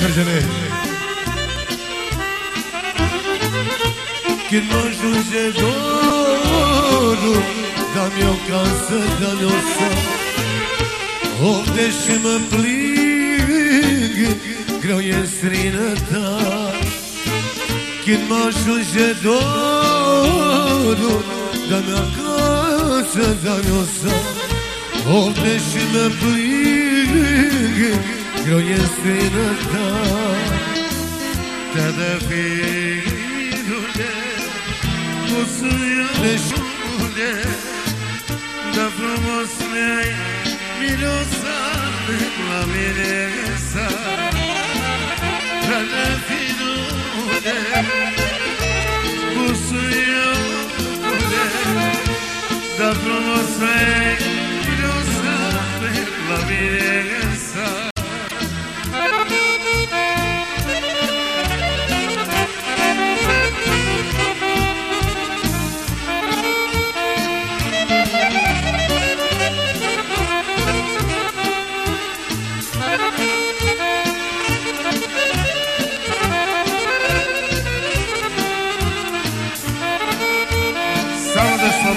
Sărgene Când mă ajunge dorul Da-mi o casă, da-mi o somn Of, deși mă pling Greu e străinătate Când mă ajunge dorul Da-mi acasă, da-mi o somn Of, deși mă pling Greu e străinătate Tădăfirule, Musuiule, Da frumos mi-ai mirosat la mine sa Tădăfirule, Musuiule, Da frumos mi-ai mirosat la mine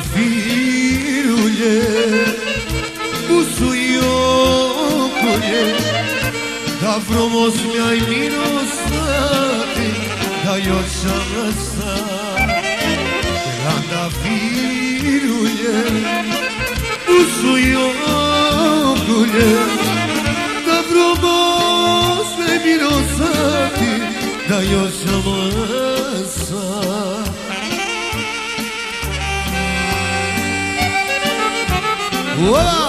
firulje Busu i okolje. Da promozlja i mino sati Da još sam na sati Rada firulje Busu i okolje. Da promozlja i mino sati Da još sam sati Whoa!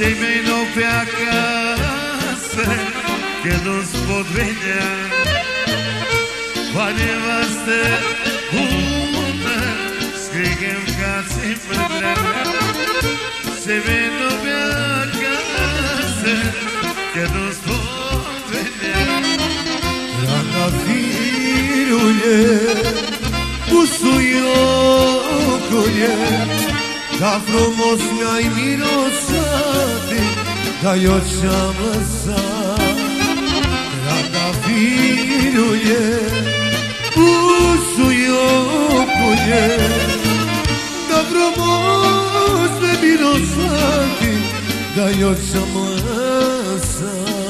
se mei não pe a casa que nos podrinha vale você uma escreve um cacifre se mei não pe a casa que nos podrinha pra na virulher Da frumos mi-ai mirosat Da eu ce-am lăsat Trandafirule Busuiocule Da frumos mi-ai mirosat Da eu ce-am lăsat